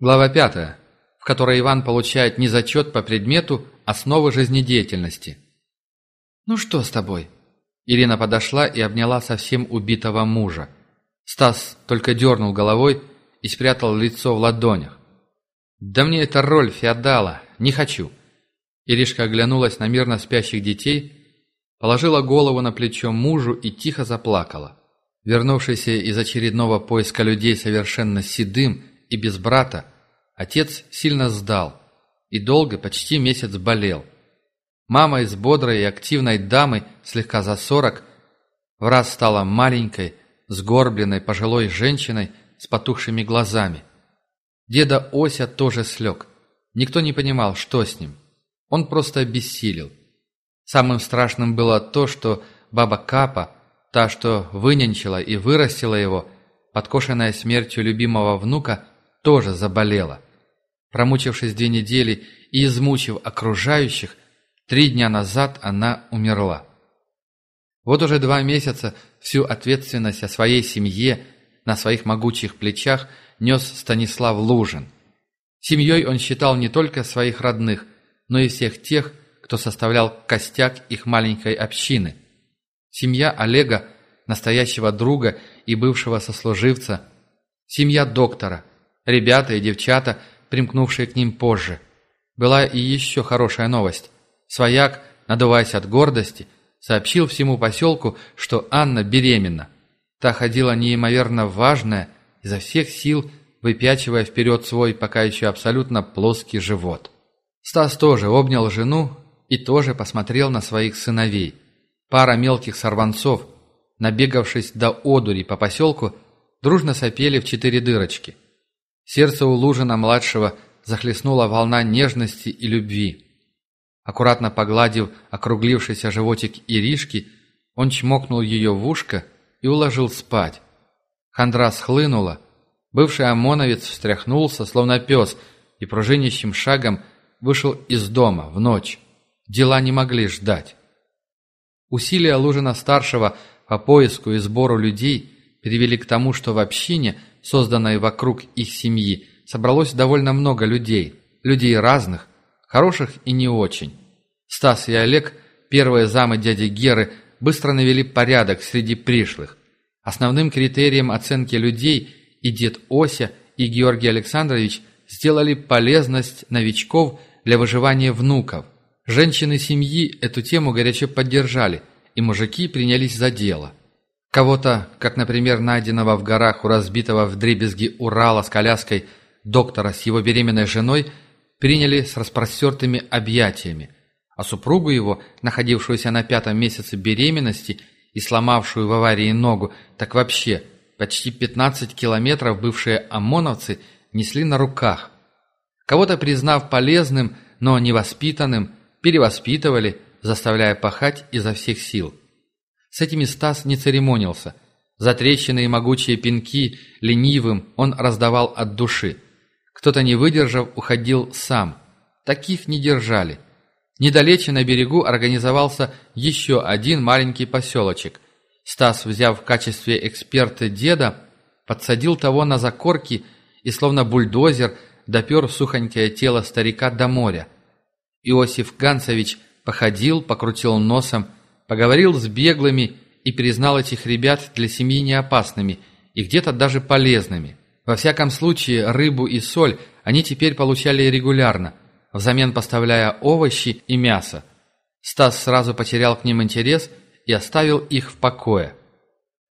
Глава пятая, в которой Иван получает не зачет по предмету основы жизнедеятельности. «Ну что с тобой?» Ирина подошла и обняла совсем убитого мужа. Стас только дернул головой и спрятал лицо в ладонях. «Да мне эта роль феодала, не хочу». Иришка оглянулась на мирно спящих детей, положила голову на плечо мужу и тихо заплакала. Вернувшийся из очередного поиска людей совершенно седым и без брата, отец сильно сдал и долго, почти месяц болел. Мама из бодрой и активной дамы, слегка за сорок, в раз стала маленькой, сгорбленной пожилой женщиной с потухшими глазами. Деда Ося тоже слег. Никто не понимал, что с ним. Он просто обессилел. Самым страшным было то, что баба Капа, та, что вынянчила и вырастила его, подкошенная смертью любимого внука, тоже заболела. Промучившись две недели и измучив окружающих, Три дня назад она умерла. Вот уже два месяца всю ответственность о своей семье на своих могучих плечах нес Станислав Лужин. Семьей он считал не только своих родных, но и всех тех, кто составлял костяк их маленькой общины. Семья Олега, настоящего друга и бывшего сослуживца, семья доктора, ребята и девчата, примкнувшие к ним позже. Была и еще хорошая новость. Свояк, надуваясь от гордости, сообщил всему поселку, что Анна беременна. Та ходила неимоверно важная, изо всех сил выпячивая вперед свой пока еще абсолютно плоский живот. Стас тоже обнял жену и тоже посмотрел на своих сыновей. Пара мелких сорванцов, набегавшись до одури по поселку, дружно сопели в четыре дырочки. Сердце у Лужина-младшего захлестнула волна нежности и любви. Аккуратно погладив округлившийся животик Иришки, он чмокнул ее в ушко и уложил спать. Хандра схлынула. Бывший ОМОНовец встряхнулся, словно пес, и пружинящим шагом вышел из дома в ночь. Дела не могли ждать. Усилия Лужина-старшего по поиску и сбору людей привели к тому, что в общине, созданной вокруг их семьи, собралось довольно много людей, людей разных, хороших и не очень. Стас и Олег, первые замы дяди Геры, быстро навели порядок среди пришлых. Основным критерием оценки людей и дед Ося, и Георгий Александрович сделали полезность новичков для выживания внуков. Женщины семьи эту тему горячо поддержали, и мужики принялись за дело. Кого-то, как, например, найденного в горах у разбитого в дребезги Урала с коляской доктора с его беременной женой – приняли с распростертыми объятиями, а супругу его, находившуюся на пятом месяце беременности и сломавшую в аварии ногу, так вообще почти 15 километров бывшие ОМОНовцы несли на руках. Кого-то, признав полезным, но невоспитанным, перевоспитывали, заставляя пахать изо всех сил. С этими Стас не церемонился. Затрещенные могучие пинки ленивым он раздавал от души – кто-то, не выдержав, уходил сам. Таких не держали. Недалече на берегу организовался еще один маленький поселочек. Стас, взяв в качестве эксперта деда, подсадил того на закорки и, словно бульдозер, допер сухонькое тело старика до моря. Иосиф Ганцевич походил, покрутил носом, поговорил с беглыми и признал этих ребят для семьи неопасными и где-то даже полезными. Во всяком случае, рыбу и соль они теперь получали регулярно, взамен поставляя овощи и мясо. Стас сразу потерял к ним интерес и оставил их в покое.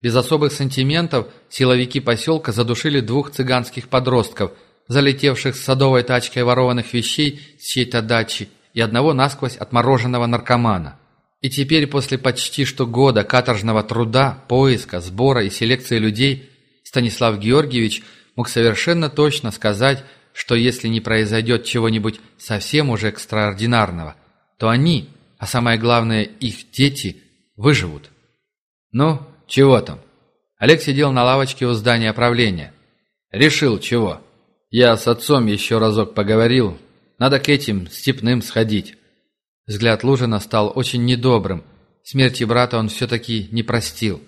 Без особых сантиментов силовики поселка задушили двух цыганских подростков, залетевших с садовой тачкой ворованных вещей с чьей-то дачи и одного насквозь отмороженного наркомана. И теперь после почти что года каторжного труда, поиска, сбора и селекции людей Станислав Георгиевич мог совершенно точно сказать, что если не произойдет чего-нибудь совсем уже экстраординарного, то они, а самое главное их дети, выживут. Ну, чего там? Олег сидел на лавочке у здания правления. Решил чего? Я с отцом еще разок поговорил. Надо к этим степным сходить. Взгляд Лужина стал очень недобрым. Смерти брата он все-таки не простил.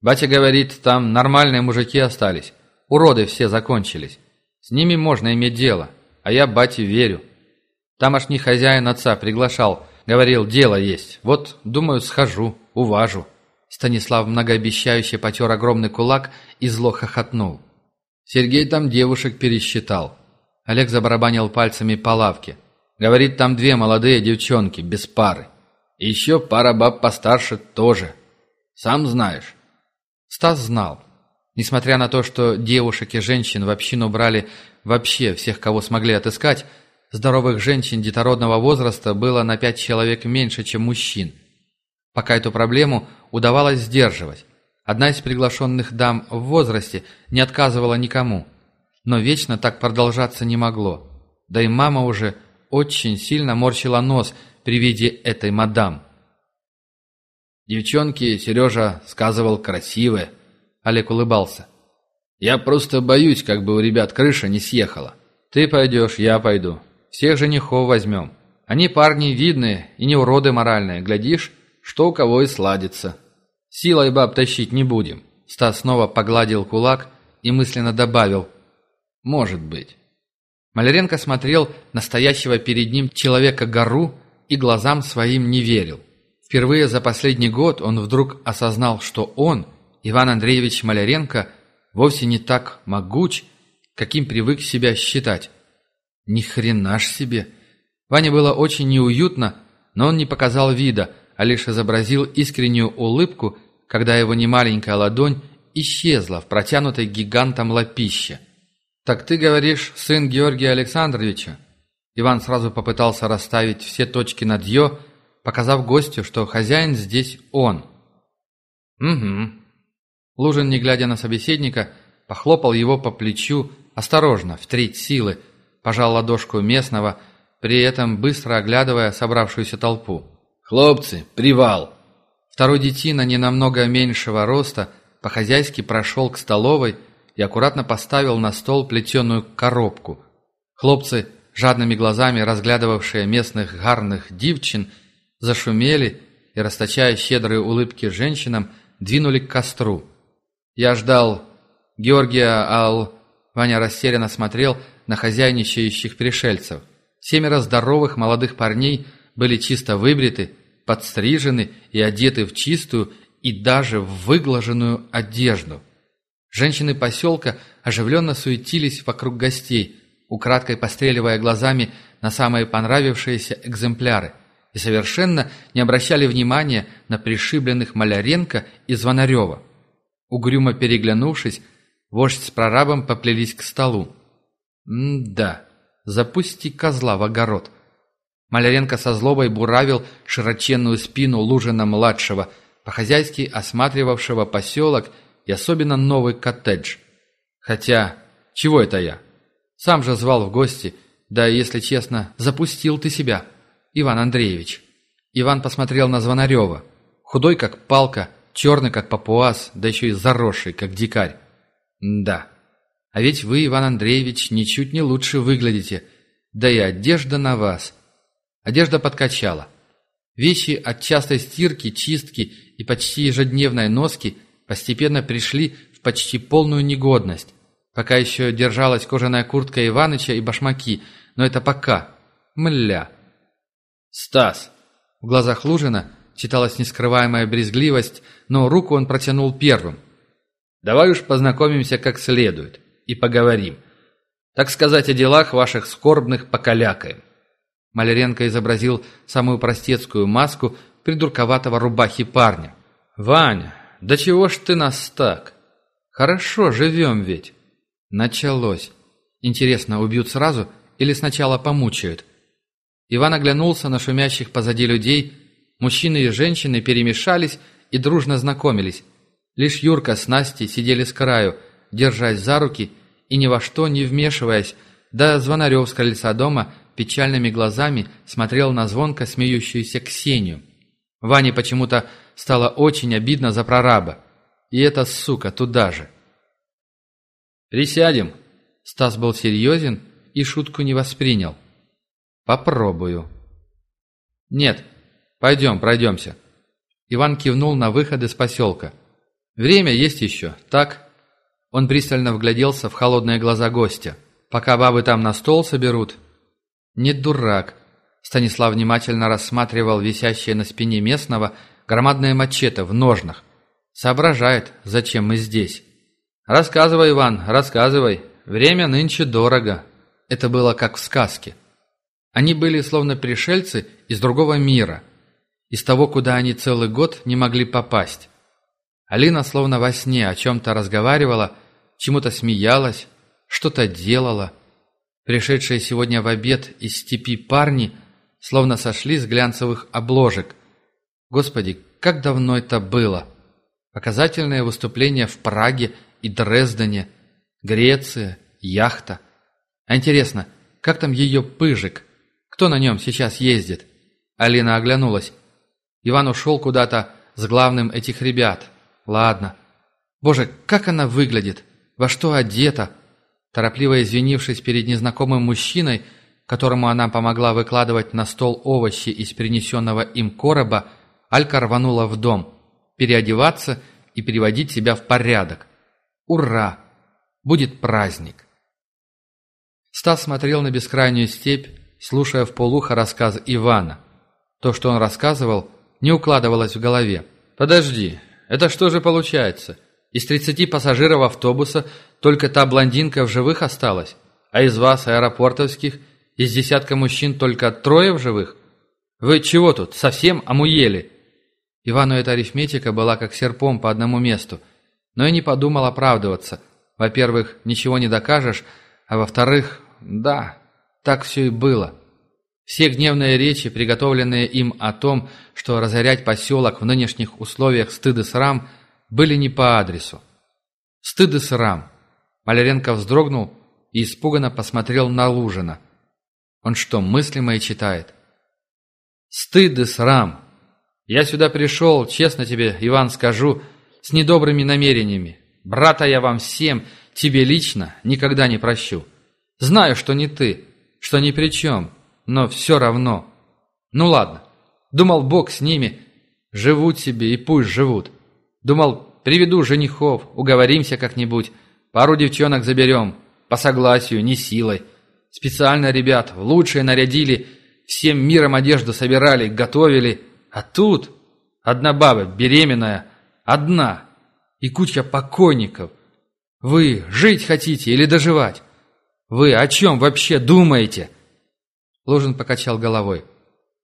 Батя говорит, там нормальные мужики остались. Уроды все закончились. С ними можно иметь дело, а я бате верю. Тамошний хозяин отца приглашал, говорил, дело есть. Вот, думаю, схожу, уважу». Станислав многообещающе потер огромный кулак и зло хохотнул. Сергей там девушек пересчитал. Олег забарабанил пальцами по лавке. Говорит, там две молодые девчонки, без пары. И еще пара баб постарше тоже. Сам знаешь. Стас знал. Несмотря на то, что девушек и женщин в общину брали вообще всех, кого смогли отыскать, здоровых женщин детородного возраста было на пять человек меньше, чем мужчин. Пока эту проблему удавалось сдерживать. Одна из приглашенных дам в возрасте не отказывала никому. Но вечно так продолжаться не могло. Да и мама уже очень сильно морщила нос при виде этой мадам. «Девчонки, Сережа сказывал, красивые», — Олег улыбался. «Я просто боюсь, как бы у ребят крыша не съехала. Ты пойдешь, я пойду. Всех женихов возьмем. Они парни видные и не уроды моральные. Глядишь, что у кого и сладится. Силой баб тащить не будем». Стас снова погладил кулак и мысленно добавил «Может быть». Маляренко смотрел настоящего перед ним человека-гору и глазам своим не верил. Впервые за последний год он вдруг осознал, что он, Иван Андреевич Маляренко, вовсе не так могуч, каким привык себя считать. Ни хрена ж себе! Ване было очень неуютно, но он не показал вида, а лишь изобразил искреннюю улыбку, когда его немаленькая ладонь исчезла в протянутой гигантом лапище. «Так ты говоришь, сын Георгия Александровича?» Иван сразу попытался расставить все точки над «ё», показав гостю, что хозяин здесь он. «Угу». Лужин, не глядя на собеседника, похлопал его по плечу, осторожно, в треть силы, пожал ладошку местного, при этом быстро оглядывая собравшуюся толпу. «Хлопцы, привал!» Второй детина, не намного меньшего роста, по-хозяйски прошел к столовой и аккуратно поставил на стол плетеную коробку. Хлопцы, жадными глазами разглядывавшие местных гарных девчин, зашумели и, расточая щедрые улыбки женщинам, двинули к костру. Я ждал Георгия Ал... Ваня растерянно смотрел на хозяйничающих пришельцев. Семеро здоровых молодых парней были чисто выбриты, подстрижены и одеты в чистую и даже в выглаженную одежду. Женщины поселка оживленно суетились вокруг гостей, украдкой постреливая глазами на самые понравившиеся экземпляры – и совершенно не обращали внимания на пришибленных Маляренко и Звонарева. Угрюмо переглянувшись, вождь с прорабом поплелись к столу. «М-да, запусти козла в огород». Маляренко со злобой буравил широченную спину Лужина-младшего, по-хозяйски осматривавшего поселок и особенно новый коттедж. Хотя, чего это я? Сам же звал в гости, да, если честно, запустил ты себя. Иван Андреевич». Иван посмотрел на Звонарева. Худой, как палка, черный, как папуас, да еще и заросший, как дикарь. «Да. А ведь вы, Иван Андреевич, ничуть не лучше выглядите. Да и одежда на вас». Одежда подкачала. Вещи от частой стирки, чистки и почти ежедневной носки постепенно пришли в почти полную негодность. Пока еще держалась кожаная куртка Иваныча и башмаки, но это пока. Мля. «Стас!» В глазах Лужина читалась нескрываемая брезгливость, но руку он протянул первым. «Давай уж познакомимся как следует и поговорим. Так сказать, о делах ваших скорбных покалякаем». Маляренко изобразил самую простецкую маску придурковатого рубахи парня. «Ваня, да чего ж ты нас так? Хорошо, живем ведь». Началось. Интересно, убьют сразу или сначала помучают? Иван оглянулся на шумящих позади людей. Мужчины и женщины перемешались и дружно знакомились. Лишь Юрка с Настей сидели с краю, держась за руки и ни во что не вмешиваясь, да Звонарев с крыльца дома печальными глазами смотрел на звонко смеющуюся Ксению. Ване почему-то стало очень обидно за прораба. И эта сука туда же. «Присядем!» Стас был серьезен и шутку не воспринял. «Попробую». «Нет, пойдем, пройдемся». Иван кивнул на выход из поселка. «Время есть еще, так?» Он пристально вгляделся в холодные глаза гостя. пока бабы там на стол соберут. Не дурак. Станислав внимательно рассматривал висящее на спине местного громадное мачете в ножнах. Соображает, зачем мы здесь. «Рассказывай, Иван, рассказывай. Время нынче дорого». Это было как в сказке. Они были словно пришельцы из другого мира, из того, куда они целый год не могли попасть. Алина словно во сне о чем-то разговаривала, чему-то смеялась, что-то делала. Пришедшие сегодня в обед из степи парни словно сошли с глянцевых обложек. Господи, как давно это было! Показательное выступление в Праге и Дрездене, Греция, яхта. А интересно, как там ее пыжик? Кто на нем сейчас ездит?» Алина оглянулась. Иван ушел куда-то с главным этих ребят. «Ладно. Боже, как она выглядит? Во что одета?» Торопливо извинившись перед незнакомым мужчиной, которому она помогла выкладывать на стол овощи из принесенного им короба, Алька рванула в дом, переодеваться и приводить себя в порядок. «Ура! Будет праздник!» Стас смотрел на бескрайнюю степь, слушая в полухо рассказ Ивана. То, что он рассказывал, не укладывалось в голове. «Подожди, это что же получается? Из тридцати пассажиров автобуса только та блондинка в живых осталась, а из вас, аэропортовских, из десятка мужчин только трое в живых? Вы чего тут, совсем омуели?» Ивану эта арифметика была как серпом по одному месту, но и не подумал оправдываться. Во-первых, ничего не докажешь, а во-вторых, да, так все и было. Все гневные речи, приготовленные им о том, что разорять поселок в нынешних условиях стыд и срам, были не по адресу. Стыд и срам. Маляренко вздрогнул и испуганно посмотрел на Лужина. Он что, мысли мои читает? Стыд и срам. Я сюда пришел, честно тебе, Иван, скажу, с недобрыми намерениями. Брата я вам всем, тебе лично, никогда не прощу. Знаю, что не ты, что ни при чем, но все равно. Ну ладно, думал, Бог с ними, живут себе и пусть живут. Думал, приведу женихов, уговоримся как-нибудь, пару девчонок заберем, по согласию, не силой. Специально ребят в лучшее нарядили, всем миром одежду собирали, готовили. А тут одна баба беременная, одна, и куча покойников. Вы жить хотите или доживать? Вы о чем вообще думаете?» Лужин покачал головой.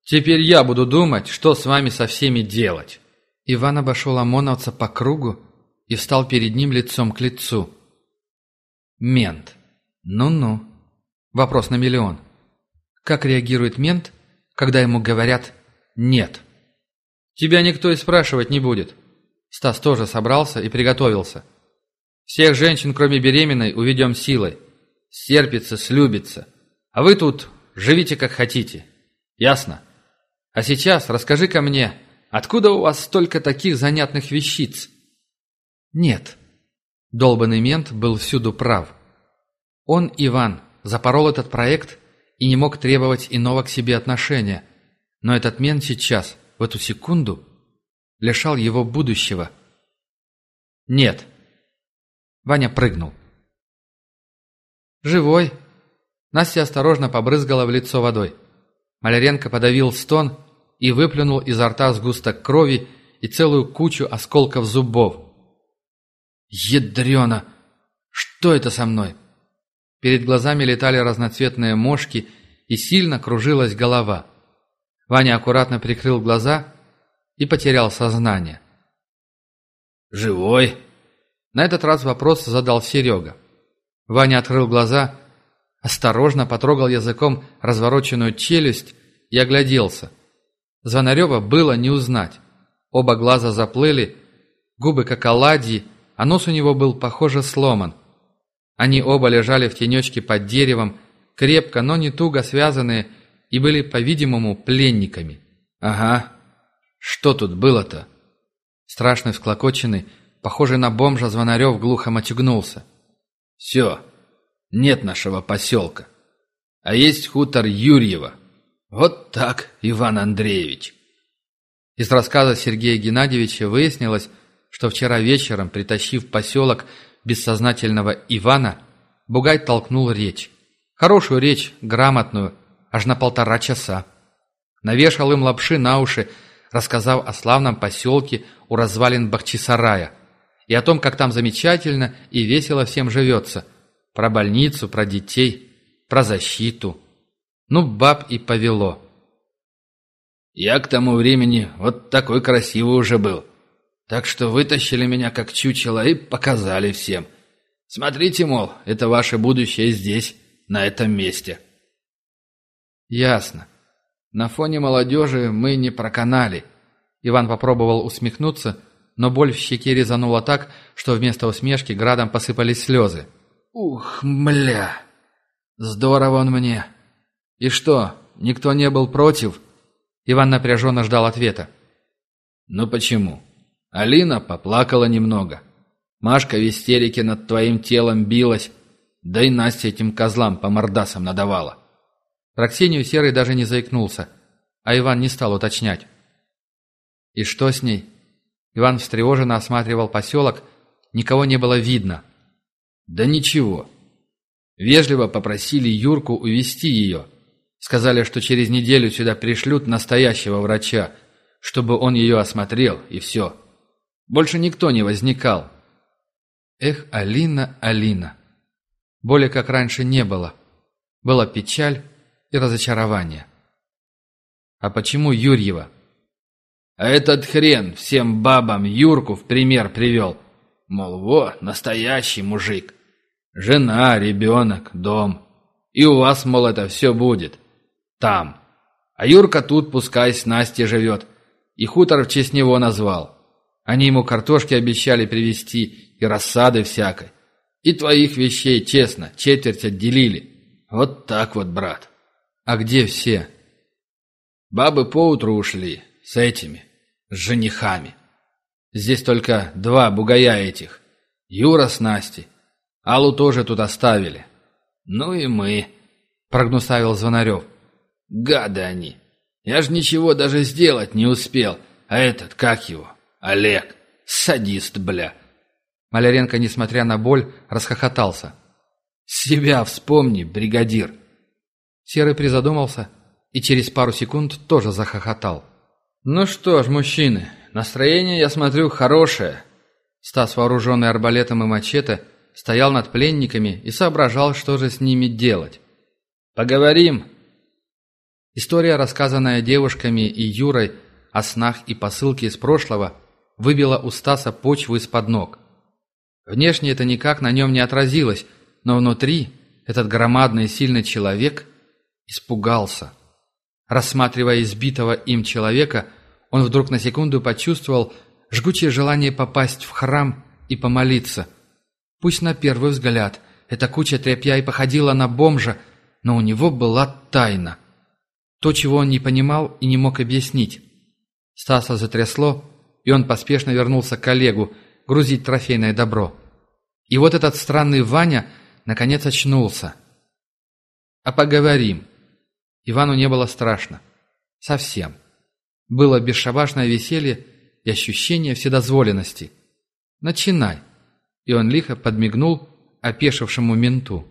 «Теперь я буду думать, что с вами со всеми делать». Иван обошел ОМОНовца по кругу и встал перед ним лицом к лицу. «Мент. Ну-ну. Вопрос на миллион. Как реагирует мент, когда ему говорят «нет»?» «Тебя никто и спрашивать не будет». Стас тоже собрался и приготовился. «Всех женщин, кроме беременной, уведем силой. Стерпится, слюбится. А вы тут живите как хотите. Ясно? А сейчас расскажи-ка мне, откуда у вас столько таких занятных вещиц?» «Нет». Долбанный мент был всюду прав. Он, Иван, запорол этот проект и не мог требовать иного к себе отношения. Но этот мент сейчас, в эту секунду, лишал его будущего. «Нет». Ваня прыгнул. «Живой!» Настя осторожно побрызгала в лицо водой. Маляренко подавил стон и выплюнул изо рта сгусток крови и целую кучу осколков зубов. «Ядрена! Что это со мной?» Перед глазами летали разноцветные мошки и сильно кружилась голова. Ваня аккуратно прикрыл глаза и потерял сознание. «Живой?» На этот раз вопрос задал Серега. Ваня открыл глаза, осторожно потрогал языком развороченную челюсть и огляделся. Звонарева было не узнать. Оба глаза заплыли, губы как оладьи, а нос у него был, похоже, сломан. Они оба лежали в тенечке под деревом, крепко, но не туго связанные, и были, по-видимому, пленниками. «Ага. Что тут было-то?» Страшный всклокоченный, похожий на бомжа Звонарев глухо матюгнулся. Все, нет нашего поселка. А есть хутор Юрьева. Вот так, Иван Андреевич. Из рассказа Сергея Геннадьевича выяснилось, что вчера вечером, притащив поселок бессознательного Ивана, Бугай толкнул речь. Хорошую речь, грамотную, аж на полтора часа. Навешал им лапши на уши, рассказав о славном поселке у развалин Бахчисарая и о том, как там замечательно и весело всем живется. Про больницу, про детей, про защиту. Ну, баб и повело. Я к тому времени вот такой красивый уже был. Так что вытащили меня как чучело и показали всем. Смотрите, мол, это ваше будущее здесь, на этом месте. Ясно. На фоне молодежи мы не проканали. Иван попробовал усмехнуться, но боль в щеке резанула так, что вместо усмешки градом посыпались слезы. «Ух, мля! Здорово он мне! И что, никто не был против?» Иван напряженно ждал ответа. «Ну почему? Алина поплакала немного. Машка в истерике над твоим телом билась, да и Настя этим козлам по мордасам надавала. Про Ксению Серый даже не заикнулся, а Иван не стал уточнять. «И что с ней?» Иван встревоженно осматривал поселок, никого не было видно. «Да ничего. Вежливо попросили Юрку увести ее. Сказали, что через неделю сюда пришлют настоящего врача, чтобы он ее осмотрел, и все. Больше никто не возникал». «Эх, Алина, Алина!» Боли, как раньше, не было. Была печаль, и разочарование. А почему Юрьева? А этот хрен всем бабам Юрку в пример привел. Мол, во, настоящий мужик. Жена, ребенок, дом. И у вас, мол, это все будет. Там. А Юрка тут, пускай с Настей живет. И хутор в честь него назвал. Они ему картошки обещали привезти и рассады всякой. И твоих вещей, честно, четверть отделили. Вот так вот, брат. «А где все?» «Бабы поутру ушли. С этими. С женихами. Здесь только два бугая этих. Юра с Настей. Аллу тоже тут оставили. Ну и мы», — прогнусавил Звонарев. «Гады они. Я ж ничего даже сделать не успел. А этот, как его? Олег. Садист, бля». Маляренко, несмотря на боль, расхохотался. «Себя вспомни, бригадир». Серый призадумался и через пару секунд тоже захохотал. «Ну что ж, мужчины, настроение, я смотрю, хорошее». Стас, вооруженный арбалетом и мачете, стоял над пленниками и соображал, что же с ними делать. «Поговорим». История, рассказанная девушками и Юрой о снах и посылке из прошлого, выбила у Стаса почву из-под ног. Внешне это никак на нем не отразилось, но внутри этот громадный и сильный человек – Испугался. Рассматривая избитого им человека, он вдруг на секунду почувствовал жгучее желание попасть в храм и помолиться. Пусть на первый взгляд эта куча тряпья и походила на бомжа, но у него была тайна. То, чего он не понимал и не мог объяснить. Стаса затрясло, и он поспешно вернулся к Олегу грузить трофейное добро. И вот этот странный Ваня наконец очнулся. «А поговорим», Ивану не было страшно. Совсем. Было бесшабашное веселье и ощущение вседозволенности. «Начинай!» И он лихо подмигнул опешившему менту.